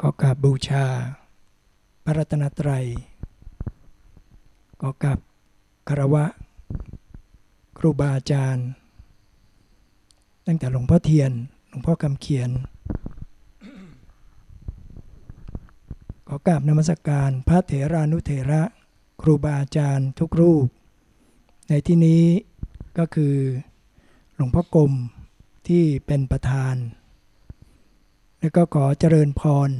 ขอกราบบูชา พระรัตนตรัยขอกราบคารวะ ครูบาอาจารย์ ตั้งแต่หลวงพ่อเทียน หลวงพ่อคำเขียน ขอกราบนมัสกการ พระเถรานุเถระ ครูบาอาจารย์ทุกรูป ในที่นี้ก็คือหลวงพ่อกรมที่เป็นประธาน แล้วก็ขอเจริญพร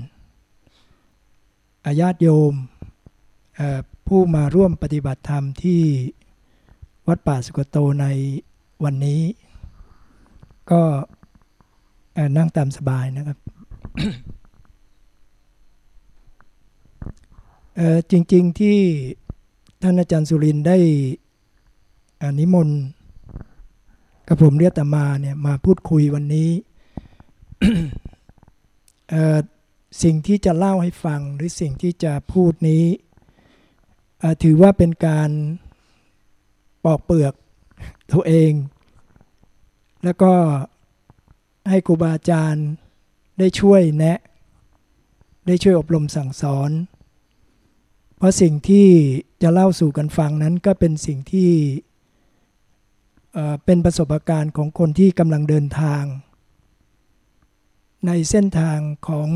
อาญาติโยมผู้มาร่วมปฏิบัติธรรมที่วัดป่าสุกโตในวันนี้ ก็นั่งตามสบายนะครับจริง ๆที่ท่านอาจารย์สุรินได้นิมนต์กับผมเรียกตมาเนี่ยมาพูดคุยวันนี้ สิ่งที่จะเล่าให้ฟังหรือสิ่งที่จะพูดนี้ถือว่าเป็นการปอกเปลือกตัวเอง แล้วก็ให้ครูบาอาจารย์ได้ช่วยแนะ ได้ช่วยอบรมสั่งสอน เพราะสิ่งที่จะเล่าสู่กันฟังนั้นก็เป็นสิ่งที่เป็นประสบการณ์ของคนที่กำลังเดินทาง ในเส้นทางของ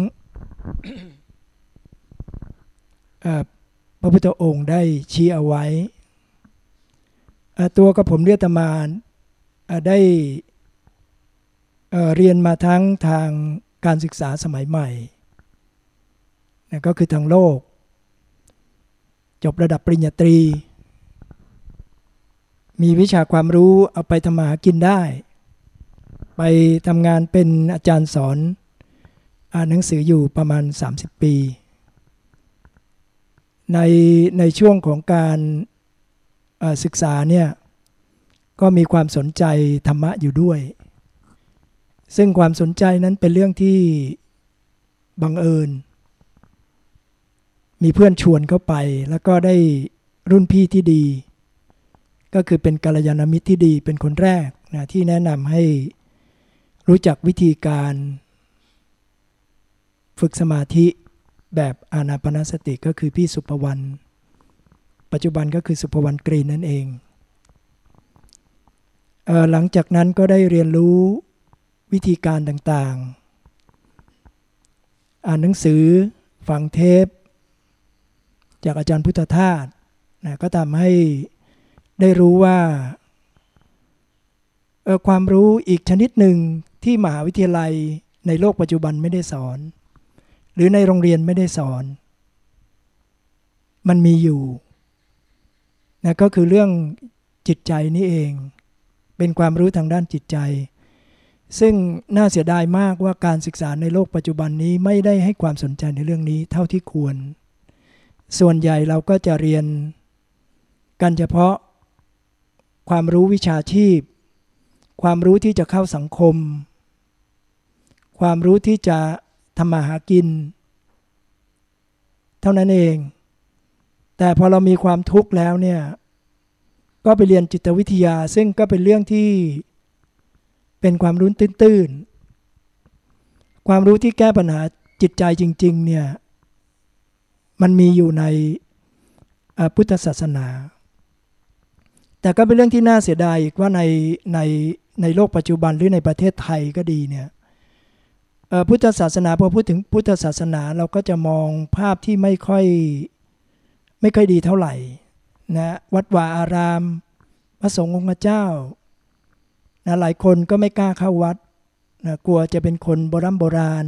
พระพุทธองค์ได้ชี้เอาไว้ ตัวกับผมเรียตมาได้เรียนมาทั้งทางการศึกษาสมัยใหม่นั่นก็คือทางโลก จบระดับปริญญาตรี มีวิชาความรู้เอาไปทำมาหากินได้ ไปทำงานเป็นอาจารย์สอนอ่านหนังสืออยู่ประมาณ 30 ปี ในในช่วงของการศึกษาเนี่ยก็มีความสนใจธรรมะอยู่ด้วย ซึ่งความสนใจนั้นเป็นเรื่องที่บังเอิญ มีเพื่อนชวนเข้าไป แล้วก็ได้รุ่นพี่ที่ดี ก็คือเป็นกัลยาณมิตรที่ดีเป็นคนแรกนะที่แนะนำให้ รู้จักวิธีการฝึกสมาธิแบบอานาปนาสติก็คือพี่สุภวรรณปัจจุบันก็คือสุภวรรณกรีนนั่นเองเออหลังจากนั้นก็ได้เรียนรู้วิธีการต่างๆ อ่านหนังสือฟังเทป จากอาจารย์พุทธทาสนะก็ทำให้ได้รู้ว่าความรู้อีกชนิดหนึ่ง ที่มหาวิทยาลัยในโลกปัจจุบันไม่ได้สอน หรือในโรงเรียนไม่ได้สอน มันมีอยู่นะก็คือเรื่องจิตใจนี่เอง เป็นความรู้ทางด้านจิตใจ ซึ่งน่าเสียดายมากว่าการศึกษาในโลกปัจจุบันนี้ไม่ได้ให้ความสนใจในเรื่องนี้เท่าที่ควร ส่วนใหญ่เราก็จะเรียนกันเฉพาะความรู้วิชาชีพ ความรู้ที่จะเข้าสังคม ความรู้ที่จะทำมาหากิน เท่านั้นเอง แต่พอเรามีความทุกข์แล้วเนี่ย ก็ไปเรียนจิตวิทยาซึ่งก็เป็นเรื่องที่เป็นความรู้ตื้นๆ ความรู้ที่แก้ปัญหาจิตใจจริง ๆ เนี่ย มันมีอยู่ในพุทธศาสนา แต่ก็เป็นเรื่องที่น่าเสียดายอีกว่าในในในโลกปัจจุบันหรือในประเทศไทยก็ดีเนี่ย พุทธศาสนาพอพูดถึงพุทธศาสนาเราก็จะมองภาพที่ไม่ค่อยไม่ค่อยดีเท่าไหร่นะวัดวาอาราม พระสงฆ์องค์เจ้านะหลายคนก็ไม่กล้าเข้าวัดนะกลัวจะเป็นคนโบรโบราณ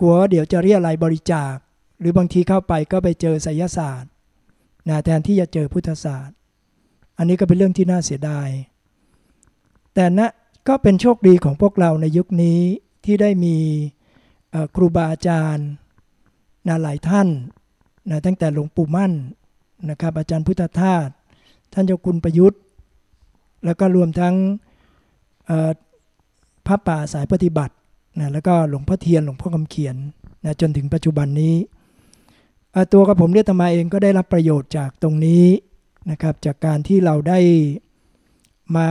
กลัวเดี๋ยวจะเรียอะไรบริจาค หรือบางทีเข้าไปก็ไปเจอไสยศาสตร์นะแทนที่จะเจอพุทธศาสตร์ อันนี้ก็เป็นเรื่องที่น่าเสียดาย แต่นะก็เป็นโชคดีของพวกเราในยุคนี้ ที่ได้มีครูบาอาจารย์นะหลายท่านนะตั้งแต่หลวงปู่มั่นนะครับ อาจารย์พุทธทาสท่านเจ้าคุณประยุทธ์ แล้วก็รวมทั้งพระป่าสายปฏิบัตินะแล้วก็หลวงพ่อเทียนหลวงพ่อคำเขียนนะจนถึงปัจจุบันนี้ ตัวกับผมเรียกธรรมาเองก็ได้รับประโยชน์จากตรงนี้นะครับจากการที่เราได้มา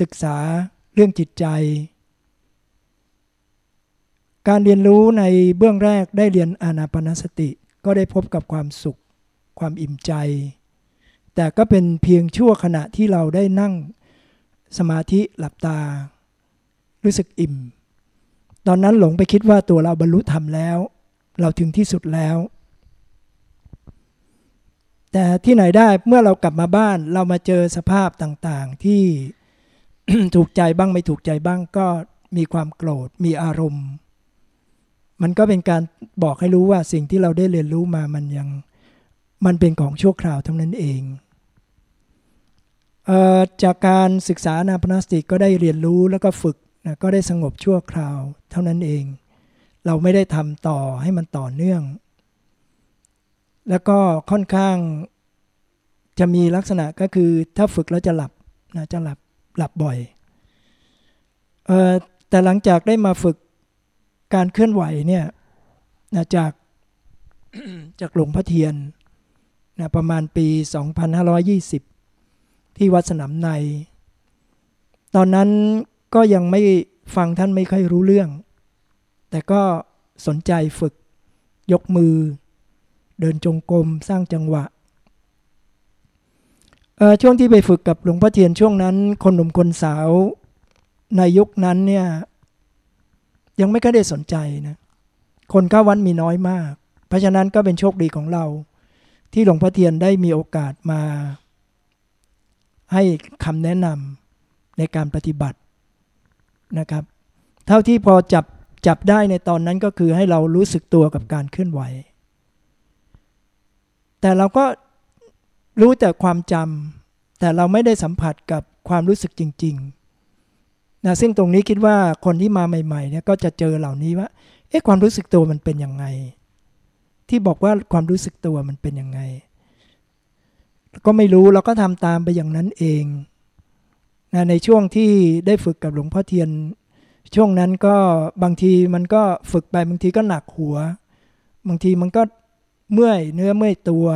ศึกษาเรื่องจิตใจ การเรียนรู้ในเบื้องแรกได้เรียนอานาปนสติ ก็ได้พบกับความสุข ความอิ่มใจ แต่ก็เป็นเพียงชั่วขณะที่เราได้นั่งสมาธิหลับตา รู้สึกอิ่ม ตอนนั้นหลงไปคิดว่าตัวเราบรรลุธรรมแล้ว เราถึงที่สุดแล้ว แต่ที่ไหนได้เมื่อเรากลับมาบ้านเรามาเจอสภาพต่างๆที่ถูกใจบ้างไม่ถูกใจบ้างก็มีความโกรธมีอารมณ์ มันก็เป็นการบอกให้รู้ว่าสิ่งที่เราได้เรียนรู้มามันยังมันเป็นของชั่วคราวเท่านั้นเองจากการศึกษานาพนาสติกก็ได้เรียนรู้แล้วก็ฝึกนะก็ได้สงบชั่วคราวเท่านั้นเอง เราไม่ได้ทำต่อให้มันต่อเนื่อง แล้วก็ค่อนข้างจะมีลักษณะก็คือถ้าฝึกแล้วจะหลับนะจะหลับหลับบ่อยออแต่หลังจากได้มาฝึก การเคลื่อนไหวเนี่ยนะจากจากหลวงพ่อเทียนนะประมาณปี 2520 ที่วัดสนามใน ตอนนั้นก็ยังไม่ฟังท่านไม่ค่อยรู้เรื่อง แต่ก็สนใจฝึกยกมือ เดินจงกรมสร้างจังหวะช่วงที่ไปฝึกกับหลวงพ่อเทียนช่วงนั้น คนหนุ่มคนสาวในยุคนั้นเนี่ย ยังไม่ค่อยได้สนใจนะคนเข้าวัดมีน้อยมาก เพราะฉะนั้นก็เป็นโชคดีของเรา ที่หลวงพ่อเทียนได้มีโอกาสมา ให้คำแนะนำในการปฏิบัตินะครับ เท่าที่พอจับจับได้ในตอนนั้นก็คือให้เรารู้สึกตัวกับการเคลื่อนไหว แต่เราก็รู้แต่ความจำแต่เราไม่ได้สัมผัสกับความรู้สึกจริง ๆ นะซึ่งตรงนี้คิดว่าคนที่มาใหม่ๆเนี่ยก็จะเจอเหล่านี้ว่าเอ๊ะความรู้สึกตัวมันเป็นยังไง ที่บอกว่าความรู้สึกตัวมันเป็นยังไง ก็ไม่รู้เราก็ทำตามไปอย่างนั้นเองนะในช่วงที่ได้ฝึกกับหลวงพ่อเทียน ช่วงนั้นก็บางทีมันก็ฝึกไปบางทีก็หนักหัว บางทีมันก็เมื่อยเนื้อเมื่อยตัว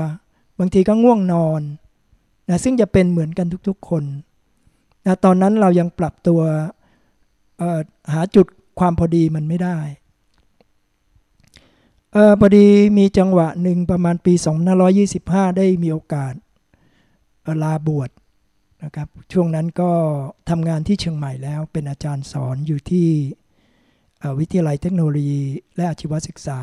บางทีก็ง่วงนอนนะซึ่งจะเป็นเหมือนกันทุกๆคนนะตอนนั้นเรายังปรับตัว หาจุดความพอดีมันไม่ได้ออพอดีมีจังหวะหนึ่งประมาณปี 2525 ได้มีโอกาสลาบวชนะครับช่วงนั้นก็ทำงานที่เชียงใหม่แล้วเป็นอาจารย์สอนอยู่ที่วิทยาลัยเทคโนโลยี และอาชีวศึกษา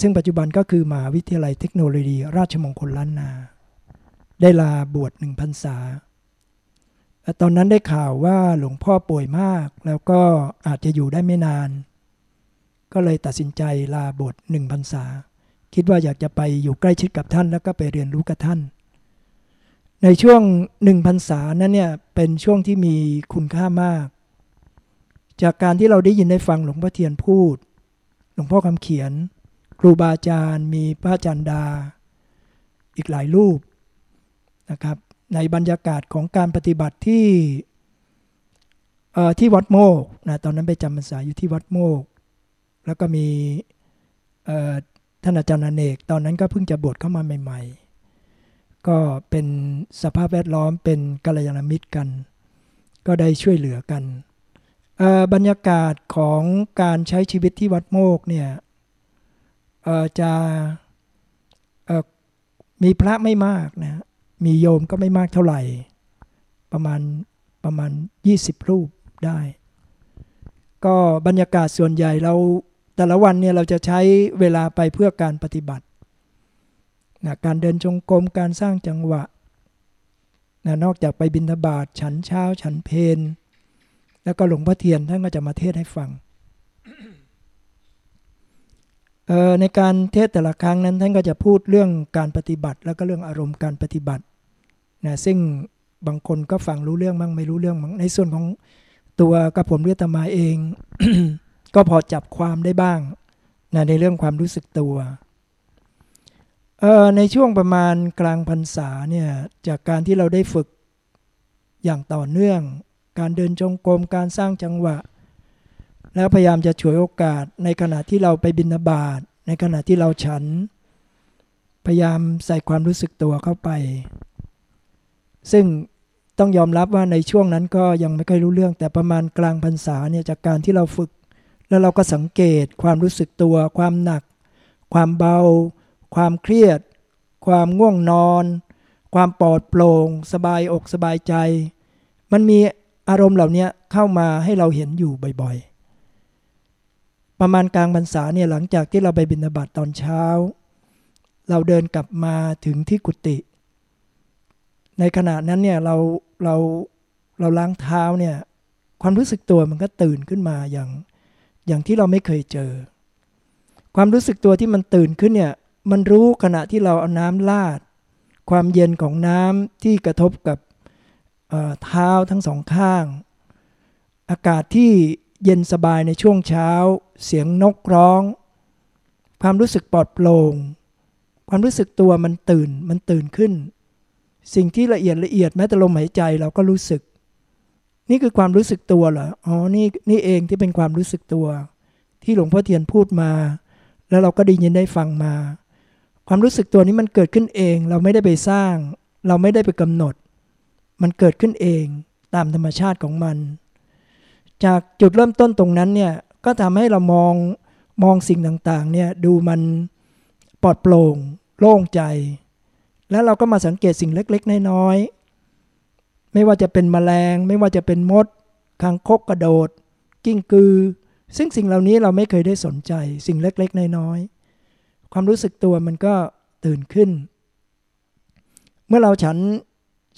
ซึ่งปัจจุบันก็คือมหาวิทยาลัยเทคโนโลยี ราชมงคลล้านนา ได้ลาบวชหนึ่งพรรษา ตอนนั้นได้ข่าวว่าหลวงพ่อป่วยมาก แล้วก็อาจจะอยู่ได้ไม่นาน ก็เลยตัดสินใจลาบวชหนึ่งพรรษา คิดว่าอยากจะไปอยู่ใกล้ชิดกับท่านแล้วก็ไปเรียนรู้กับท่าน ในช่วงหนึ่งพรรษานั้นเนี่ยเป็นช่วงที่มีคุณค่ามาก จากการที่เราได้ยินได้ฟังหลวงพ่อเทียนพูด หลวงพ่อคำเขียน ครูบาอาจารย์ มีพระอาจารย์ดา อีกหลายรูปนะครับ ในบรรยากาศของการปฏิบัติที่ที่วัดโมกนะตอนนั้นไปจำพรรษาอยู่ที่วัดโมก แล้วก็มีท่านอาจารย์อเนก ตอนนั้นก็เพิ่งจะบวชเข้ามาใหม่ ๆ ก็เป็นสภาพแวดล้อมเป็นกัลยาณมิตรกัน ก็ได้ช่วยเหลือกัน บรรยากาศของการใช้ชีวิตที่วัดโมกเนี่ยจะมีพระไม่มากนะ มีโยมก็ไม่มากเท่าไหร่ ประมาณประมาณ 20 รูปได้ ก็บรรยากาศส่วนใหญ่เราแต่ละวันเนี่ยเราจะใช้เวลาไปเพื่อการปฏิบัตินะการเดินจงกรมการสร้างจังหวะนะนอกจากไปบิณฑบาตฉันเช้าฉันเพนแล้วก็หลวงพ่อเทียนท่านก็จะมาเทศให้ฟังในการเทศแต่ละครั้งนั้นท่านก็จะพูดเรื่องการปฏิบัติ แล้วก็เรื่องอารมณ์การปฏิบัติ นะซึ่งบางคนก็ฟังรู้เรื่องบ้างไม่รู้เรื่องบ้างในส่วนของตัวกระผมเรียตมาเอง ก็พอจับความได้บ้างนะในเรื่องความรู้สึกตัวในช่วงประมาณกลางพรรษาเนี่ยจากการที่เราได้ฝึกอย่างต่อเนื่อง การเดินจงกรมการสร้างจังหวะ แล้วพยายามจะฉวยโอกาสในขณะที่เราไปบินาบาตในขณะที่เราฉัน พยายามใส่ความรู้สึกตัวเข้าไป ซึ่งต้องยอมรับว่าในช่วงนั้นก็ยังไม่ค่อยรู้เรื่อง แต่ประมาณกลางพรรษาเนี่ยจากการที่เราฝึก แล้วเราก็สังเกตความรู้สึกตัว ความหนัก ความเบา ความเครียด ความง่วงนอน ความปลอดโปร่งสบายอกสบายใจ มันมีอารมณ์เหล่านี้เข้ามาให้เราเห็นอยู่บ่อยๆ ประมาณกลางพรรษาเนี่ยหลังจากที่เราไปบิณฑบาตตอนเช้า เราเดินกลับมาถึงที่กุฏิ ในขณะนั้นเนี่ยเราเราเราล้างเท้าเนี่ยความรู้สึกตัวมันก็ตื่นขึ้นมาอย่างอย่างที่เราไม่เคยเจอ ความรู้สึกตัวที่มันตื่นขึ้นเนี่ยมันรู้ขณะที่เราเอาน้ำลาด ความเย็นของน้ำที่กระทบกับเท้าทั้งสองข้าง อากาศที่เย็นสบายในช่วงเช้า เสียงนกร้อง ความรู้สึกปลอดโปร่งความรู้สึกตัวมันตื่นมันตื่นขึ้น สิ่งที่ละเอียดละเอียดแม้แต่ลมหายใจเราก็รู้สึก นี่คือความรู้สึกตัวเหรออ๋อนี่นี่เองที่เป็นความรู้สึกตัว ที่หลวงพ่อเทียนพูดมา แล้วเราก็ได้ยินได้ฟังมา ความรู้สึกตัวนี้มันเกิดขึ้นเอง เราไม่ได้ไปสร้าง เราไม่ได้ไปกำหนด มันเกิดขึ้นเองตามธรรมชาติของมัน จากจุดเริ่มต้นตรงนั้นเนี่ยก็ทำให้เรามองมองสิ่งต่างๆเนี่ยดูมันปลอดโปร่ง โล่งใจ แล้วเราก็มาสังเกตสิ่งเล็กๆ น้อยๆ ไม่ว่าจะเป็นแมลง ไม่ว่าจะเป็นมดคางคกกระโดด กิ้งกือ ซึ่งสิ่งเหล่านี้เราไม่เคยได้สนใจ สิ่งเล็กๆ น้อยๆ ความรู้สึกตัวมันก็ตื่นขึ้น เมื่อเราฉัน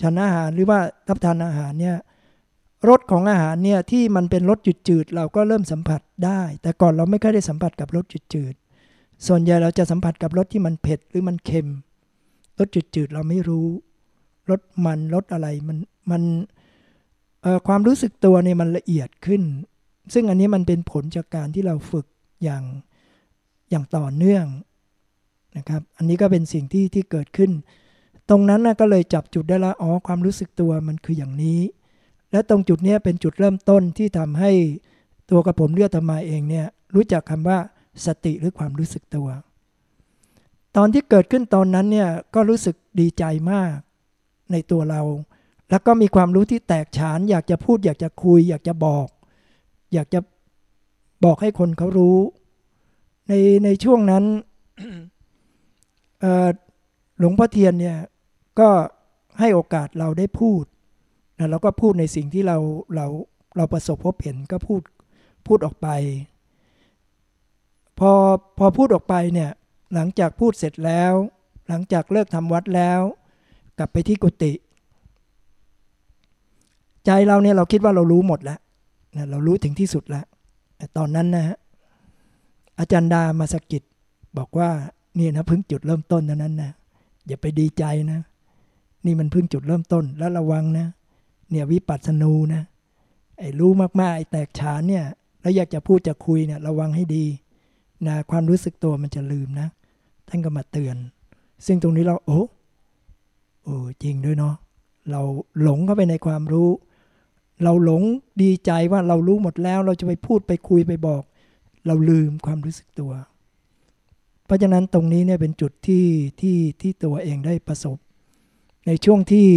ฉันอาหารหรือว่ารับทานอาหารเนี่ยรสของอาหารเนี่ยที่มันเป็นรสจืดๆเราก็เริ่มสัมผัสได้ แต่ก่อนเราไม่เคยได้สัมผัสกับรสจืดๆส่วนใหญ่เราจะสัมผัสกับรสที่มันเผ็ดหรือมันเค็ม รสจืดๆเราไม่รู้รสมันรสอะไรมันมันความรู้สึกตัวเนี่ยมันละเอียดขึ้น ซึ่งอันนี้มันเป็นผลจากการที่เราฝึกอย่างอย่างต่อเนื่องนะครับ อันนี้ก็เป็นสิ่งที่ที่เกิดขึ้น ตรงนั้นนะก็เลยจับจุดได้ละอ๋อความรู้สึกตัวมันคืออย่างนี้ และตรงจุดนี้เป็นจุดเริ่มต้นที่ทำให้ตัวกระผมเลือดธรรมาเองเนี่ยรู้จักคำว่าสติหรือความรู้สึกตัว ตอนที่เกิดขึ้นตอนนั้นเนี่ยก็รู้สึกดีใจมากในตัวเรา แล้วก็มีความรู้ที่แตกฉาน อยากจะพูด อยากจะคุย อยากจะบอก อยากจะบอกให้คนเขารู้ ในในช่วงนั้นหลวงพ่อเทียนเนี่ยก็ให้โอกาสเราได้พูดนะเราก็พูดในสิ่งที่เราเราเราประสบพบเห็นก็พูดพูดออกไป พอพอพูดออกไปเนี่ย หลังจากพูดเสร็จแล้ว หลังจากเลิกทำวัดแล้ว กลับไปที่กุฏิใจเราเนี่ยเราคิดว่าเรารู้หมดแล้วนะเรารู้ถึงที่สุดแล้วแต่ตอนนั้นนะฮะอาจารย์ดามาสกิดบอกว่านี่นะเพิ่งจุดเริ่มต้นเท่านั้นนะอย่าไปดีใจนะ นี่มันเพิ่งจุดเริ่มต้นแล้วระวังนะ เนี่ยวิปัสสนูนะไอ้รู้มากๆไอ้แตกฉานเนี่ยแล้วอยากจะพูดจะคุยเนี่ยระวังให้ดีนะความรู้สึกตัวมันจะลืมนะ ท่านก็มาเตือน ซึ่งตรงนี้เราโอ้โอ้จริงด้วยเนาะเราหลงเข้าไปในความรู้ เราหลงดีใจว่าเรารู้หมดแล้ว เราจะไปพูดไปคุยไปบอก เราลืมความรู้สึกตัว เพราะฉะนั้นตรงนี้เนี่ยเป็นจุดที่ที่ที่ตัวเองได้ประสบ ในช่วงที่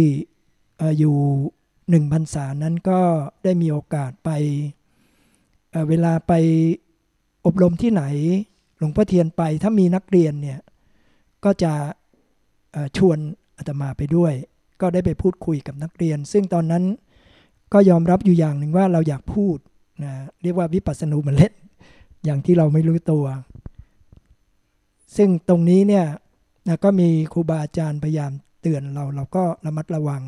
อยู่หนึ่งพรรษานั้นก็ได้มีโอกาสไปเเวลาไปอบรมที่ไหน ลวงพ่อเทียนไปถ้ามีนักเรียนเนี่ยก็จะชวนอาตมาไปด้วย ก็ได้ไปพูดคุยกับนักเรียน ซึ่งตอนนั้นก็ยอมรับอยู่อย่างหนึ่งว่าเราอยากพูดนะเรียกว่าวิปัสสนูมันเล่นอย่างที่เราไม่รู้ตัว ซึ่งตรงนี้เนี่ยนะก็มีครูบาอาจารย์พยายามเตือนเราเราก็ระมัดระวัง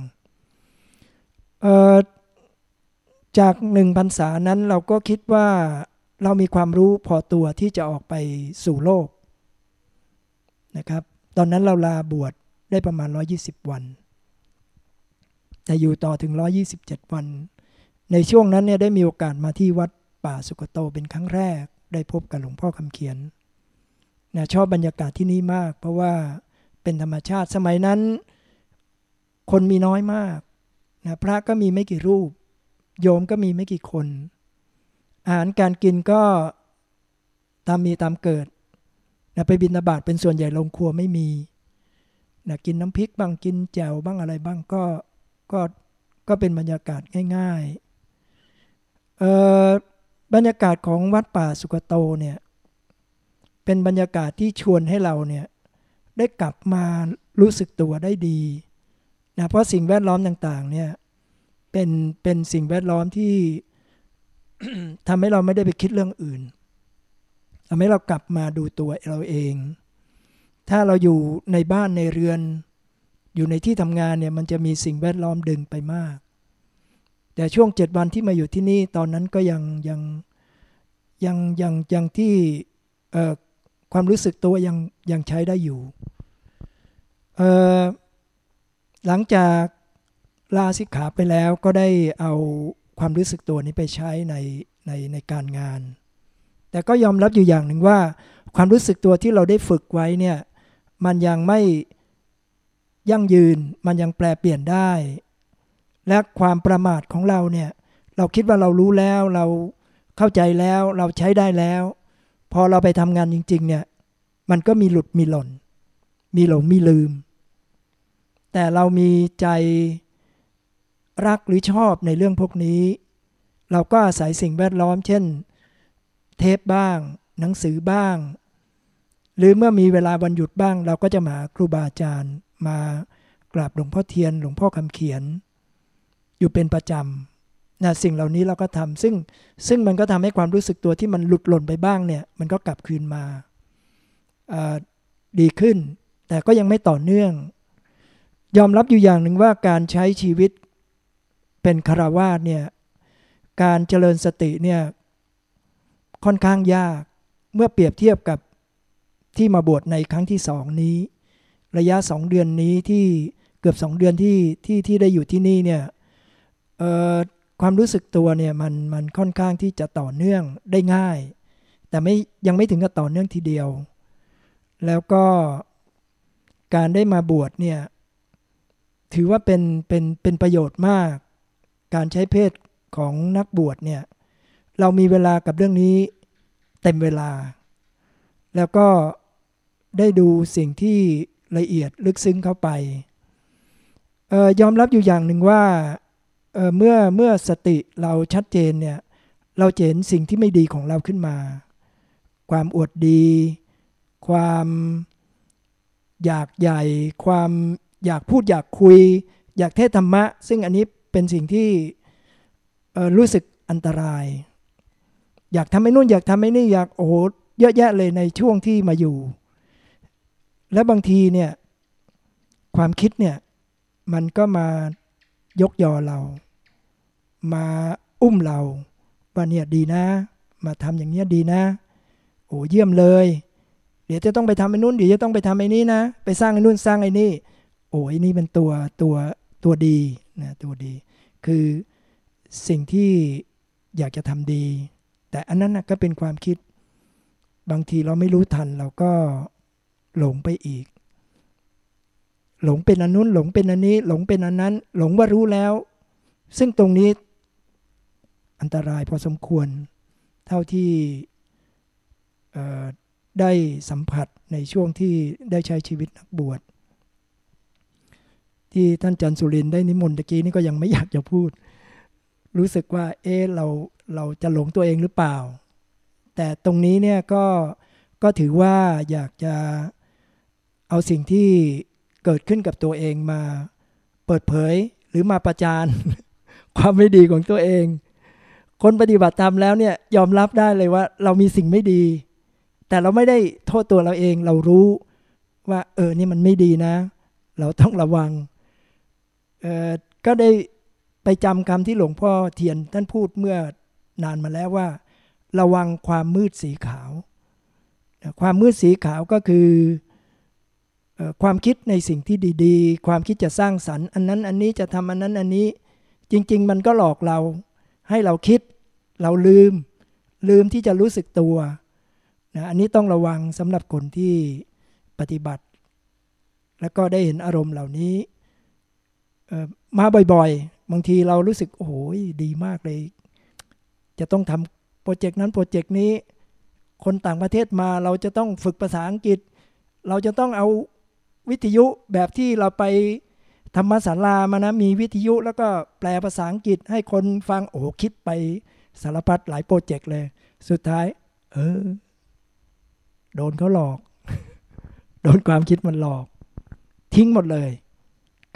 จากหนึ่งพรรษานั้นเราก็คิดว่า เรามีความรู้พอตัวที่จะออกไปสู่โลกนะครับ ตอนนั้นเราลาบวชได้ประมาณ 120 วัน แต่อยู่ต่อถึง 127 วัน ในช่วงนั้นเนี่ยได้มีโอกาสมาที่วัดป่าสุกโตเป็นครั้งแรก ได้พบกับหลวงพ่อคำเขียนนะชอบบรรยากาศที่นี่มาก เพราะว่าเป็นธรรมชาติสมัยนั้น คนมีน้อยมากนะพระก็มีไม่กี่รูป โยมก็มีไม่กี่คน อาหารการกินก็ตามมีตามเกิดนะไปบินบาตเป็นส่วนใหญ่ลงครัวไม่มีนะกินน้ำพริกบ้างกินแจ่วบ้างอะไรบ้างก็ก็ก็เป็นบรรยากาศง่ายๆบรรยากาศของวัดป่าสุกโตเนี่ยเป็นบรรยากาศที่ชวนให้เราเนี่ยได้กลับมารู้สึกตัวได้ดีนะเพราะสิ่งแวดล้อมต่างๆเนี่ยเป็นเป็นสิ่งแวดล้อมที่ ทำให้เราไม่ได้ไปคิดเรื่องอื่นทำให้เรากลับมาดูตัวเราเอง ถ้าเราอยู่ในบ้านในเรือน อยู่ในที่ทำงานเนี่ยมันจะมีสิ่งแวดล้อมดึงไปมาก แต่ช่วงเจ็ดวันที่มาอยู่ที่นี่ตอนนั้นก็ยังยังยังยังยังที่ความรู้สึกตัวยังยังใช้ได้อยู่ หลังจากลาสิกขาไปแล้วก็ได้เอา ความรู้สึกตัวนี้ไปใช้ในในในการงาน แต่ก็ยอมรับอยู่อย่างหนึ่งว่า ความรู้สึกตัวที่เราได้ฝึกไว้เนี่ยมันยังไม่ยั่งยืนมันยังแปลเปลี่ยนได้ และความประมาทของเราเนี่ยเราคิดว่าเรารู้แล้วเราเข้าใจแล้วเราใช้ได้แล้ว พอเราไปทำงานจริง ๆ เนี่ย มันก็มีหลุดมีหล่น มีหลงมีลืม แต่เรามีใจ รักหรือชอบในเรื่องพวกนี้ เราก็อาศัยสิ่งแวดล้อม เช่น เทปบ้าง หนังสือบ้าง หรือเมื่อมีเวลาวันหยุดบ้าง เราก็จะมาครูบาอาจารย์ มากราบหลวงพ่อเทียน หลวงพ่อคำเขียน อยู่เป็นประจำนะสิ่งเหล่านี้เราก็ทำซึ่งซึ่งมันก็ทำให้ความรู้สึกตัวที่มันหลุดหล่นไปบ้างเนี่ยมันก็กลับคืนมาดีขึ้น แต่ก็ยังไม่ต่อเนื่อง ยอมรับอยู่อย่างหนึ่งว่าการใช้ชีวิต เป็นคารวาสเนี่ยการเจริญสติเนี่ยค่อนข้างยากเมื่อเปรียบเทียบกับที่มาบวชในครั้งที่สองนี้ ระยะสองเดือนนี้ที่เกือบสองเดือนที่ที่ที่ได้อยู่ที่นี่เนี่ยความรู้สึกตัวเนี่ยมันมันค่อนข้างที่จะต่อเนื่องได้ง่าย แต่ไม่ยังไม่ถึงกับต่อเนื่องทีเดียว แล้วก็การได้มาบวชเนี่ยถือว่าเป็นเป็นเป็นประโยชน์มาก การใช้เพศของนักบวชเนี่ยเรามีเวลากับเรื่องนี้เต็มเวลา แล้วก็ได้ดูสิ่งที่ละเอียดลึกซึ้งเข้าไปออยอมรับอยู่อย่างหนึ่งว่าเเมื่อเมื่อสติเราชัดเจนเนี่ยเราเห็นสิ่งที่ไม่ดีของเราขึ้นมา ความอวดดี ความอยากใหญ่ ความอยากพูดอยากคุย อยากเทศธรรมะ ซึ่งอันนี้ เป็นสิ่งที่รู้สึกอันตราย อยากทำให้นู่นอยากทำให้นี่อยากโอ้โหเยอะแยะเลยในช่วงที่มาอยู่ และบางทีเนี่ยความคิดเนี่ยมันก็มายกยอเรา มาอุ้มเราว่าเนี่ยดีนะ มาทำอย่างนี้ดีนะ โอ้เยี่ยมเลย เดี๋ยวจะต้องไปทำไอ้นู้นเดี๋ยวจะต้องไปทำไอ้นี้นะ ไปสร้างไอ้นู้นสร้างไอ้นี่ โอ้ไอ้นี่เป็นตัวตัวตัวดี นะตัวดี คือสิ่งที่อยากจะทำดี แต่อันนั้นนะก็เป็นความคิด บางทีเราไม่รู้ทันเราก็หลงไปอีก หลงเป็นอันนู้นหลงเป็นอันนี้ หลงเป็นอันนั้น หลงว่ารู้แล้ว ซึ่งตรงนี้อันตรายพอสมควร เท่าที่ได้สัมผัสในช่วงที่ได้ใช้ชีวิตนักบวช ที่ท่านจันสุรินได้นิมนต์ตะกี้นี่ก็ยังไม่อยากจะพูด รู้สึกว่า เออเราเราจะหลงตัวเองหรือเปล่า แต่ตรงนี้เนี่ยก็ก็ถือว่าอยากจะเอาสิ่งที่เกิดขึ้นกับตัวเองมาเปิดเผยหรือมาประจานความไม่ดีของตัวเอง คนปฏิบัติธรรมแล้วเนี่ยยอมรับได้เลยว่า เรามีสิ่งไม่ดี แต่เราไม่ได้โทษตัวเราเอง เรารู้ว่า เออนี่มันไม่ดีนะ เราต้องระวัง ก็ได้ไปจำคำที่หลวงพ่อเทียนท่านพูดเมื่อนานมาแล้วว่า ระวังความมืดสีขาว ความมืดสีขาวก็คือความคิดในสิ่งที่ดี ๆ ความคิดจะสร้างสรรค์ อันนั้นอันนี้จะทำอันนั้นอันนี้จริง ๆ มันก็หลอกเราให้เราคิด เราลืม ลืมที่จะรู้สึกตัวนะอันนี้ต้องระวังสำหรับคนที่ปฏิบัติ แล้วก็ได้เห็นอารมณ์เหล่านี้ มาบ่อยๆ บางทีเรารู้สึกโอ้โหดีมากเลย จะต้องทำโปรเจกต์นั้นโปรเจกต์นี้ คนต่างประเทศมาเราจะต้องฝึกภาษาอังกฤษ เราจะต้องเอาวิทยุแบบที่เราไปธรรมศาลามานะมีวิทยุแล้วก็แปลภาษาอังกฤษให้คนฟังโอ้คิดไปสารพัดหลายโปรเจกต์เลย สุดท้าย เออ โดนเขาหลอก โดนความคิดมันหลอก ทิ้งหมดเลย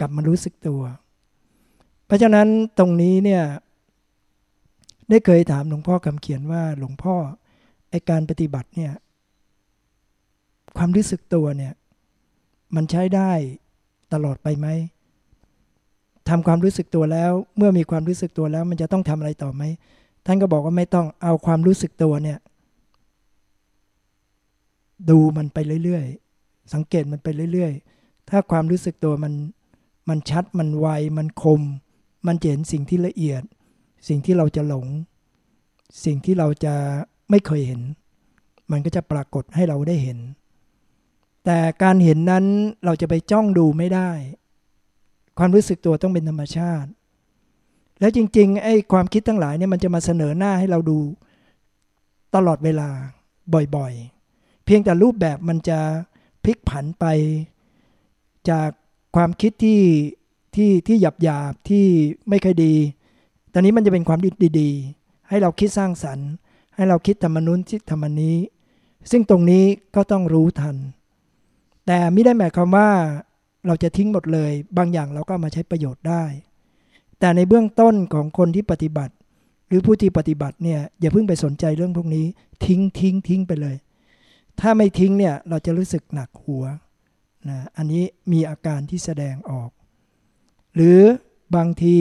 กลับมารู้สึกตัว เพราะฉะนั้นตรงนี้เนี่ย ได้เคยถามหลวงพ่อคำเขียนว่าหลวงพ่อไอการปฏิบัติเนี่ย ความรู้สึกตัวเนี่ย มันใช้ได้ตลอดไปไหมทำความรู้สึกตัวแล้ว เมื่อมีความรู้สึกตัวแล้ว มันจะต้องทำอะไรต่อไหมท่านก็บอกว่าไม่ต้องเอาความรู้สึกตัวเนี่ย ดูมันไปเรื่อยๆ สังเกตมันไปเรื่อยๆ ถ้าความรู้สึกตัวมัน มันชัดมันไวมันคม มันเห็นสิ่งที่ละเอียด สิ่งที่เราจะหลง สิ่งที่เราจะไม่เคยเห็น มันก็จะปรากฏให้เราได้เห็น แต่การเห็นนั้นเราจะไปจ้องดูไม่ได้ ความรู้สึกตัวต้องเป็นธรรมชาติ แล้วจริงๆไอ้ความคิดทั้งหลายเนี่ยมันจะมาเสนอหน้าให้เราดูตลอดเวลาบ่อยๆ เพียงแต่รูปแบบมันจะพลิกผันไปจาก ความคิดที่ที่ที่หยาบหยาบที่ไม่ค่อยดี ตอนนี้มันจะเป็นความดีๆ ให้เราคิดสร้างสรรค์ ให้เราคิดธรรมนุนคิดธรรมนี้ ซึ่งตรงนี้ก็ต้องรู้ทัน แต่ไม่ได้หมายความว่าเราจะทิ้งหมดเลย บางอย่างเราก็มาใช้ประโยชน์ได้ แต่ในเบื้องต้นของคนที่ปฏิบัติ หรือผู้ที่ปฏิบัติเนี่ยอย่าเพิ่งไปสนใจเรื่องพวกนี้ ทิ้งทิ้งทิ้งไปเลย ถ้าไม่ทิ้งเนี่ยเราจะรู้สึกหนักหัว นะอันนี้มีอาการที่แสดงออก หรือบางที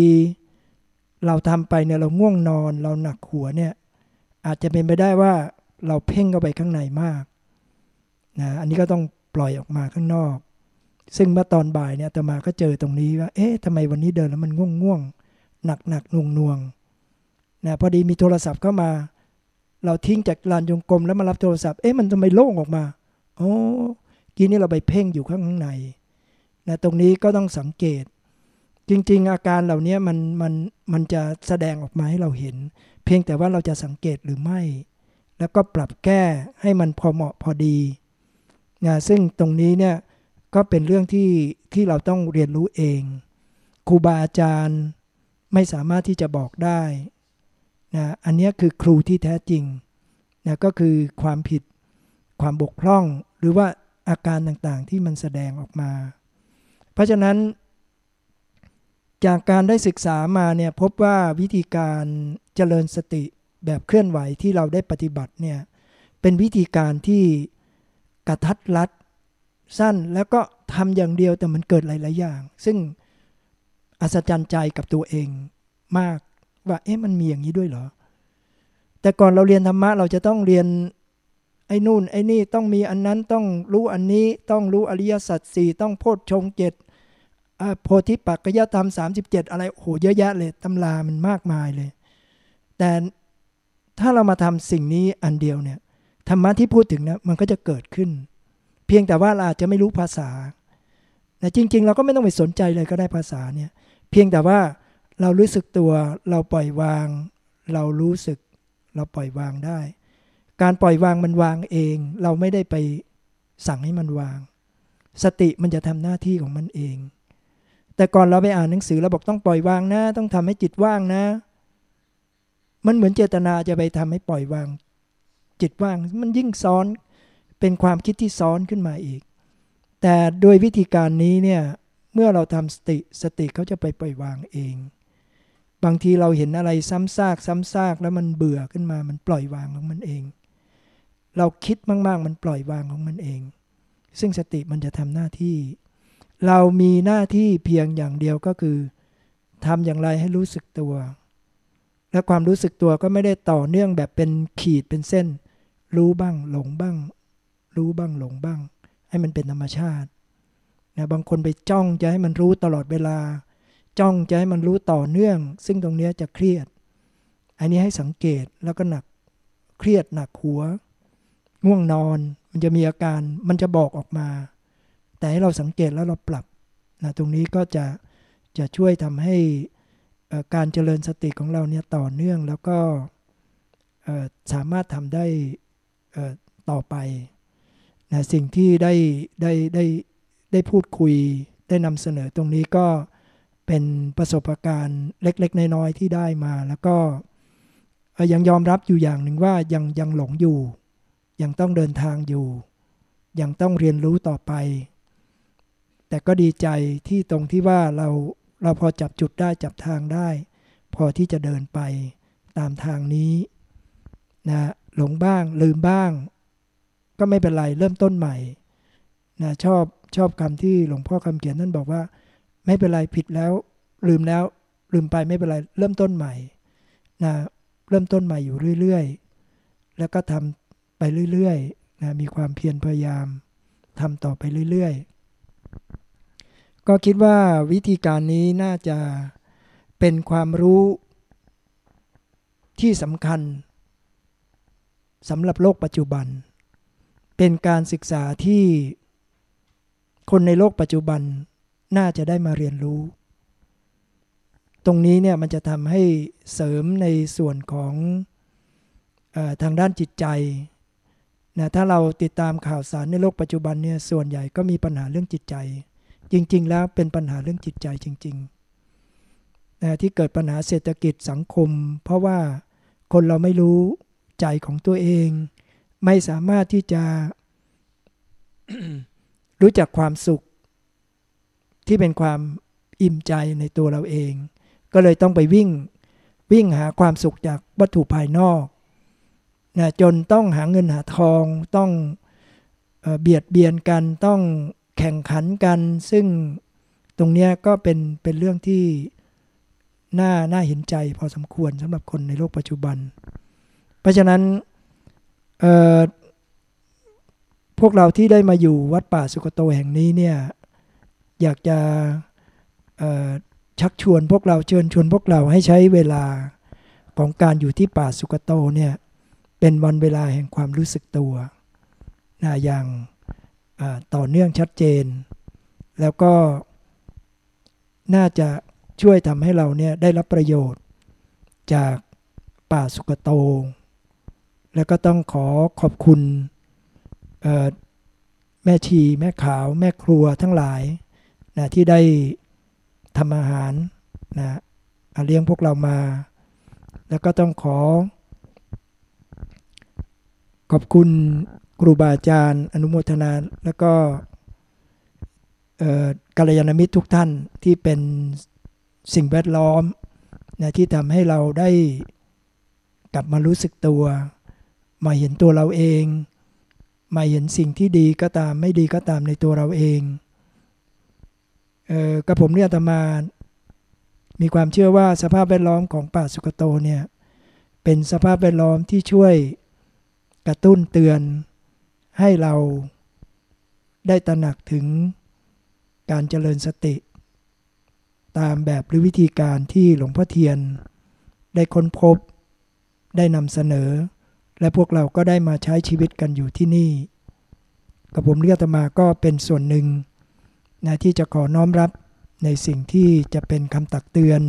เราทำไปเนี่ยเราง่วงนอนเราหนักหัวเนี่ยอาจจะเป็นไปได้ว่าเราเพ่งเข้าไปข้างในมากนะอันนี้ก็ต้องปล่อยออกมาข้างนอก ซึ่งเมื่อตอนบ่ายเนี่ยตมาก็เจอตรงนี้ว่า เอ๊ะทำไมวันนี้เดินแล้วมันง่วงง่วงหนักหนักน่วงน่วงนะพอดีมีโทรศัพท์เข้ามา เราทิ้งจากลานยงกลมแล้วมารับโทรศัพท์เอ๊ะมันทำไมโล่งออกมาโอ้ กี้นี้เราไปเพ่งอยู่ข้างในนะตรงนี้ก็ต้องสังเกต จริง ๆ อาการเหล่านี้มันมันมันจะแสดงออกมาให้เราเห็น เพียงแต่ว่าเราจะสังเกตหรือไม่ แล้วก็ปรับแก้ให้มันพอเหมาะพอดีนะซึ่งตรงนี้เนี่ยก็เป็นเรื่องที่ที่เราต้องเรียนรู้เองครูบาอาจารย์ไม่สามารถที่จะบอกได้นะอันนี้คือครูที่แท้จริงนะก็คือความผิดความบกพร่อง หรือว่า อาการต่างๆที่มันแสดงออกมา เพราะฉะนั้น จากการได้ศึกษามาเนี่ยพบว่าวิธีการเจริญสติแบบเคลื่อนไหวที่เราได้ปฏิบัติเนี่ยเป็นวิธีการที่กระทัดรัดสั้นแล้วก็ทำอย่างเดียวแต่มันเกิดหลาย ๆ อย่าง ซึ่งอัศจรรย์ใจกับตัวเองมากว่าเอ๊ะมันมีอย่างนี้ด้วยเหรอ แต่ก่อนเราเรียนธรรมะเราจะต้องเรียน ไอ้นู่นไอ้นี่ต้องมีอันนั้นต้องรู้อันนี้ต้องรู้อริยสัจสี่ต้องโพชฌงเจ็ดโพธิปัจจยธรรม 37 อะไรโหเยอะแยะเลยตำรามันมากมายเลย แต่ถ้าเรามาทำสิ่งนี้อันเดียวเนี่ยธรรมะที่พูดถึงนะมันก็จะเกิดขึ้น เพียงแต่ว่าเราอาจจะไม่รู้ภาษาแต่จริง ๆ เราก็ไม่ต้องไปสนใจเลยก็ได้ภาษาเนี่ยเพียงแต่ว่าเรารู้สึกตัวเราปล่อยวาง เรารู้สึกเราปล่อยวางได้ การปล่อยวางมันวางเอง เราไม่ได้ไปสั่งให้มันวาง สติมันจะทำหน้าที่ของมันเอง แต่ก่อนเราไปอ่านหนังสือเราบอกต้องปล่อยวางนะ ต้องทำให้จิตว่างนะ มันเหมือนเจตนาจะไปทำให้ปล่อยวาง จิตว่าง มันยิ่งซ้อนเป็นความคิดที่ซ้อนขึ้นมาอีก แต่โดยวิธีการนี้เนี่ยเมื่อเราทำสติสติเขาจะไปปล่อยวางเอง บางทีเราเห็นอะไรซ้ำซากซ้ำซากแล้วมันเบื่อขึ้นมามันปล่อยวางของมันเอง เราคิดมาก ๆ มันปล่อยวางของมันเอง ซึ่งสติมันจะทำหน้าที่ เรามีหน้าที่เพียงอย่างเดียวก็คือทำอย่างไรให้รู้สึกตัว และความรู้สึกตัวก็ไม่ได้ต่อเนื่องแบบเป็นขีดเป็นเส้น รู้บ้างหลงบ้าง รู้บ้างหลงบ้าง ให้มันเป็นธรรมชาตินะบางคนไปจ้องจะให้มันรู้ตลอดเวลา จ้องจะให้มันรู้ต่อเนื่อง ซึ่งตรงนี้จะเครียด อันนี้ให้สังเกตแล้วก็หนักเครียดหนักหัว ง่วงนอน มันจะมีอาการมันจะบอกออกมา แต่ให้เราสังเกตแล้วเราปรับนะตรงนี้ก็จะจะช่วยทำให้การเจริญสติของเราเนี่ยต่อเนื่องแล้วก็สามารถทำได้ต่อไปนะสิ่งที่ได้ได้ได้ได้พูดคุยได้นำเสนอตรงนี้ก็เป็นประสบการณ์เล็ก ๆ น้อยๆที่ได้มา แล้วก็ยังยอมรับอยู่อย่างหนึ่งว่ายังยังหลงอยู่ ยังต้องเดินทางอยู่ ยังต้องเรียนรู้ต่อไป แต่ก็ดีใจที่ตรงที่ว่าเราเราพอจับจุดได้จับทางได้ พอที่จะเดินไปตามทางนี้นะหลงบ้างลืมบ้าง ก็ไม่เป็นไรเริ่มต้นใหม่นะชอบชอบคำที่หลวงพ่อคำเขียนนั่นบอกว่า ไม่เป็นไรผิดแล้ว ลืมแล้วลืมไปไม่เป็นไรเริ่มต้นใหม่นะเริ่มต้นใหม่อยู่เรื่อย ๆ แล้วก็ทำ ไปเรื่อยๆนะมีความเพียรพยายามทำต่อไปเรื่อยๆ ก็คิดว่าวิธีการนี้น่าจะเป็นความรู้ที่สำคัญสำหรับโลกปัจจุบัน เป็นการศึกษาที่คนในโลกปัจจุบันน่าจะได้มาเรียนรู้ ตรงนี้เนี่ยมันจะทำให้เสริมในส่วนของอทางด้านจิตใจ นะถ้าเราติดตามข่าวสารในโลกปัจจุบันเนี่ยส่วนใหญ่ก็มีปัญหาเรื่องจิตใจ จริง ๆ แล้วเป็นปัญหาเรื่องจิตใจจริงๆนะที่เกิดปัญหาเศรษฐกิจสังคม เพราะว่าคนเราไม่รู้ใจของตัวเอง ไม่สามารถที่จะรู้จักความสุข ที่เป็นความอิ่มใจในตัวเราเอง ก็เลยต้องไปวิ่ง วิ่งหาความสุขจากวัตถุภายนอก นะจนต้องหาเงินหาทองต้องเบียดเบียนกันต้องแข่งขันกัน ซึ่งตรงนี้ก็เป็นเป็นเรื่องที่น่าน่าเห็นใจพอสมควรสำหรับคนในโลกปัจจุบัน เพราะฉะนั้นพวกเราที่ได้มาอยู่วัดป่าสุกโตแห่งนี้เนี่ยอยากจะชักชวนพวกเราเชิญชวนพวกเราให้ใช้เวลาของการอยู่ที่ป่าสุกโตเนี่ย เป็นวันเวลาแห่งความรู้สึกตัวนะอย่างต่อเนื่องชัดเจน แล้วก็น่าจะช่วยทำให้เราเนี่ยได้รับประโยชน์จากป่าสุกโตแล้วก็ต้องขอขอบคุณแม่ชีแม่ขาว แม่ครัวทั้งหลายนะที่ได้ทำอาหารนะเลี้ยงพวกเรามา แล้วก็ต้องขอ ขอบคุณครูบาอาจารย์ อนุโมทนา แล้วก็กัลยาณมิตรทุกท่านที่เป็นสิ่งแวดล้อมนะที่ทำให้เราได้กลับมารู้สึกตัว มาเห็นตัวเราเอง มาเห็นสิ่งที่ดีก็ตามไม่ดีก็ตามในตัวเราเองเออกระผมเนี่ยตมา มีความเชื่อว่าสภาพแวดล้อมของป่าสุกโตเนี่ยเป็นสภาพแวดล้อมที่ช่วย กระตุ้นเตือนให้เราได้ตระหนักถึงการเจริญสติ ตามแบบหรือวิธีการที่หลวงพ่อเทียน ได้ค้นพบ ได้นำเสนอ และพวกเราก็ได้มาใช้ชีวิตกันอยู่ที่นี่ กับผมเรียกตมาก็เป็นส่วนหนึ่งนะที่จะขอน้อมรับในสิ่งที่จะเป็นคำตักเตือน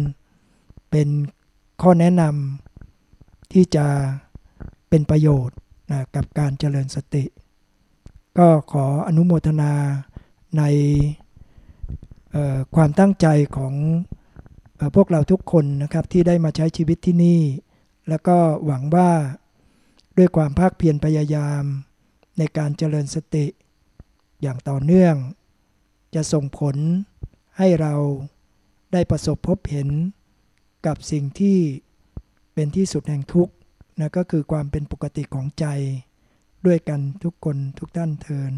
เป็นข้อแนะนำที่จะเป็นประโยชน์ นะกับการเจริญสติ ก็ขออนุโมทนาในความตั้งใจของพวกเราทุกคนนะครับที่ได้มาใช้ชีวิตที่นี่ แล้วก็หวังว่าด้วยความภาคเพียรพยายาม ในการเจริญสติอย่างต่อเนื่อง จะส่งผลให้เราได้ประสบพบเห็นกับสิ่งที่เป็นที่สุดแห่งทุกข์ นะก็คือความเป็นปกติของใจ ด้วยกันทุกคนทุกท่านเทิน